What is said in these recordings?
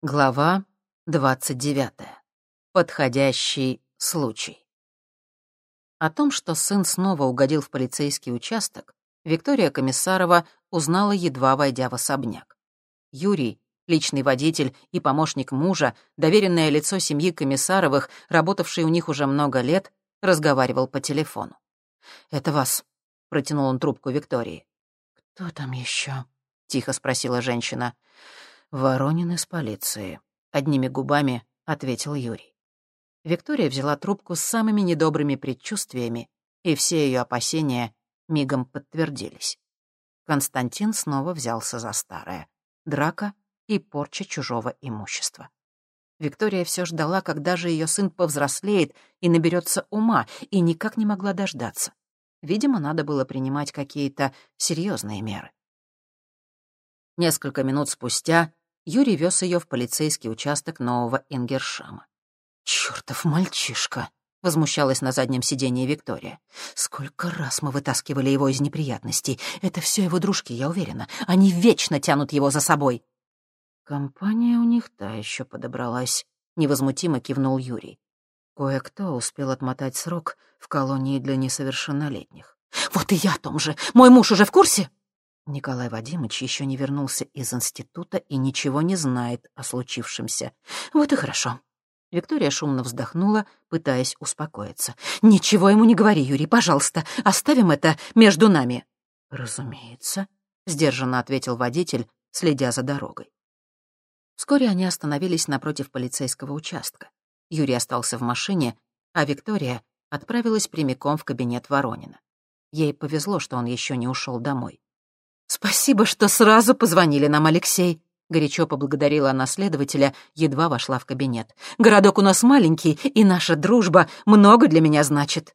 Глава 29. Подходящий случай. О том, что сын снова угодил в полицейский участок, Виктория Комиссарова узнала, едва войдя в особняк. Юрий, личный водитель и помощник мужа, доверенное лицо семьи Комиссаровых, работавший у них уже много лет, разговаривал по телефону. «Это вас», — протянул он трубку Виктории. «Кто там еще? тихо спросила женщина. «Воронин из полиции», — одними губами ответил Юрий. Виктория взяла трубку с самыми недобрыми предчувствиями, и все ее опасения мигом подтвердились. Константин снова взялся за старое. Драка и порча чужого имущества. Виктория все ждала, когда же ее сын повзрослеет и наберется ума, и никак не могла дождаться. Видимо, надо было принимать какие-то серьезные меры. Несколько минут спустя Юрий вез ее в полицейский участок нового Ингершама. «Чёртов мальчишка!» — возмущалась на заднем сиденье Виктория. «Сколько раз мы вытаскивали его из неприятностей. Это все его дружки, я уверена. Они вечно тянут его за собой». «Компания у них та еще подобралась», — невозмутимо кивнул Юрий. Кое-кто успел отмотать срок в колонии для несовершеннолетних. «Вот и я о том же! Мой муж уже в курсе?» Николай Вадимович еще не вернулся из института и ничего не знает о случившемся. Вот и хорошо. Виктория шумно вздохнула, пытаясь успокоиться. «Ничего ему не говори, Юрий, пожалуйста. Оставим это между нами». «Разумеется», — сдержанно ответил водитель, следя за дорогой. Вскоре они остановились напротив полицейского участка. Юрий остался в машине, а Виктория отправилась прямиком в кабинет Воронина. Ей повезло, что он еще не ушел домой. «Спасибо, что сразу позвонили нам, Алексей», — горячо поблагодарила она следователя, едва вошла в кабинет. «Городок у нас маленький, и наша дружба много для меня значит».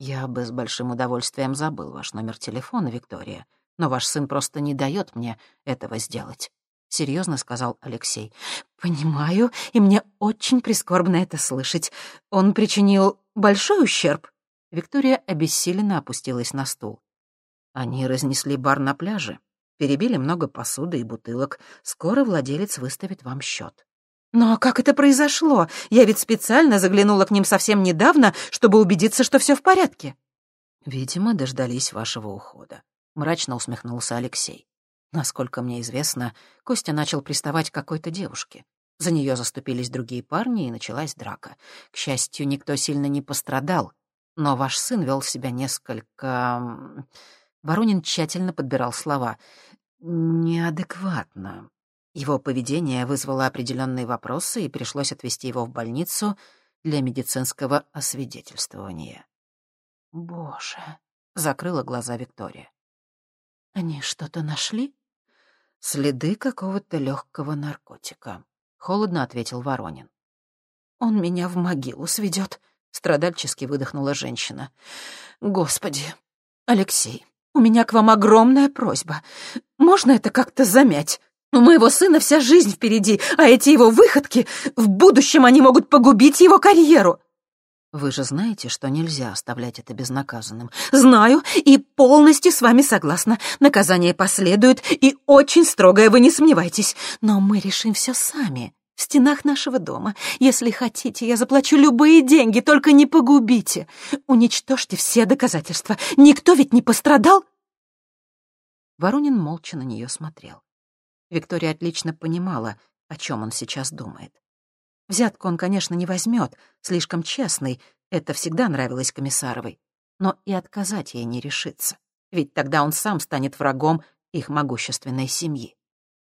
«Я бы с большим удовольствием забыл ваш номер телефона, Виктория, но ваш сын просто не дает мне этого сделать», — серьезно сказал Алексей. «Понимаю, и мне очень прискорбно это слышать. Он причинил большой ущерб?» Виктория обессиленно опустилась на стул. Они разнесли бар на пляже, перебили много посуды и бутылок. Скоро владелец выставит вам счет. «Но как это произошло? Я ведь специально заглянула к ним совсем недавно, чтобы убедиться, что все в порядке». «Видимо, дождались вашего ухода», — мрачно усмехнулся Алексей. Насколько мне известно, Костя начал приставать к какой-то девушке. За нее заступились другие парни, и началась драка. К счастью, никто сильно не пострадал, но ваш сын вел себя несколько... Воронин тщательно подбирал слова. «Неадекватно». Его поведение вызвало определенные вопросы, и пришлось отвезти его в больницу для медицинского освидетельствования. «Боже!» — закрыла глаза Виктория. «Они что-то нашли?» «Следы какого-то легкого наркотика», — холодно ответил Воронин. «Он меня в могилу сведет», — страдальчески выдохнула женщина. «Господи! Алексей, у меня к вам огромная просьба. Можно это как-то замять? У моего сына вся жизнь впереди, а эти его выходки, в будущем они могут погубить его карьеру». «Вы же знаете, что нельзя оставлять это безнаказанным?» «Знаю и полностью с вами согласна. Наказание последует, и очень строгое, вы не сомневайтесь. Но мы решим все сами, стенах нашего дома. Если хотите, я заплачу любые деньги, только не погубите. Уничтожьте все доказательства. Никто ведь не пострадал?» Воронин молча на нее смотрел. Виктория отлично понимала, о чем он сейчас думает. Взятку он, конечно, не возьмет, слишком честный, это всегда нравилось Комиссаровой. Но и отказать ей не решится, ведь тогда он сам станет врагом их могущественной семьи.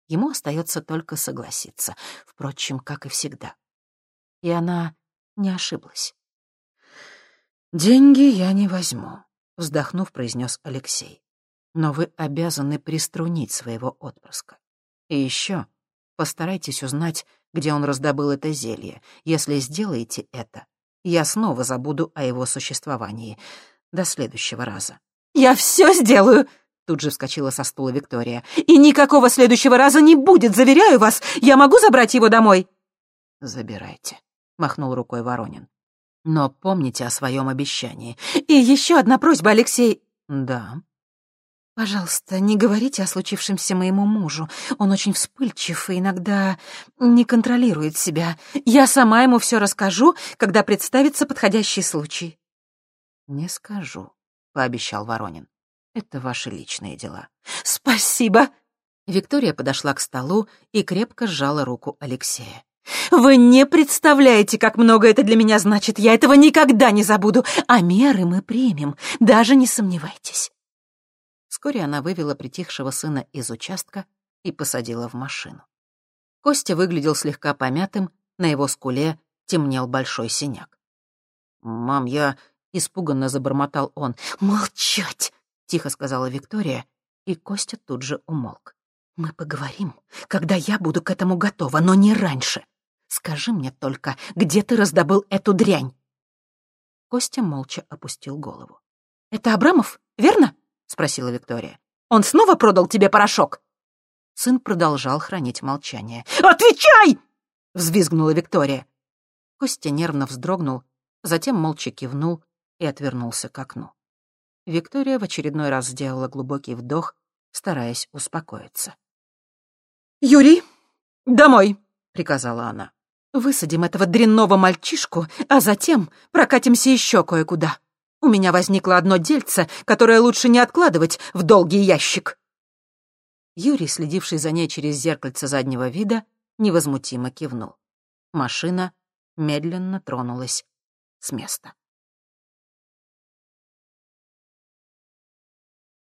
Ему остается только согласиться, впрочем, как и всегда. И она не ошиблась. «Деньги я не возьму», — вздохнув, произнес Алексей. «Но вы обязаны приструнить своего отпрыска. И еще постарайтесь узнать, где он раздобыл это зелье. Если сделаете это, я снова забуду о его существовании. До следующего раза». «Я все сделаю!» Тут же вскочила со стула Виктория. «И никакого следующего раза не будет, заверяю вас! Я могу забрать его домой?» «Забирайте», — махнул рукой Воронин. «Но помните о своем обещании». «И еще одна просьба, Алексей». «Да». Пожалуйста, не говорите о случившемся моему мужу. Он очень вспыльчив и иногда не контролирует себя. Я сама ему все расскажу, когда представится подходящий случай». «Не скажу», — пообещал Воронин. «Это ваши личные дела». «Спасибо!» Виктория подошла к столу и крепко сжала руку Алексея. «Вы не представляете, как много это для меня значит. Я этого никогда не забуду. А меры мы примем, даже не сомневайтесь». Вскоре она вывела притихшего сына из участка и посадила в машину. Костя выглядел слегка помятым, на его скуле темнел большой синяк. «Мам, я...» — испуганно забормотал он. «Молчать!» — тихо сказала Виктория, и Костя тут же умолк. «Мы поговорим, когда я буду к этому готова, но не раньше. Скажи мне только, где ты раздобыл эту дрянь?» Костя молча опустил голову. «Это Абрамов, верно?» — спросила Виктория. «Он снова продал тебе порошок?» Сын продолжал хранить молчание. «Отвечай!» — взвизгнула Виктория. Костя нервно вздрогнул, затем молча кивнул и отвернулся к окну. Виктория в очередной раз сделала глубокий вдох, стараясь успокоиться. «Юрий, домой!» — приказала она. «Высадим этого дрянного мальчишку, а затем прокатимся еще кое-куда». У меня возникло одно дельце, которое лучше не откладывать в долгий ящик». Юрий, следивший за ней через зеркальце заднего вида, невозмутимо кивнул. Машина медленно тронулась с места.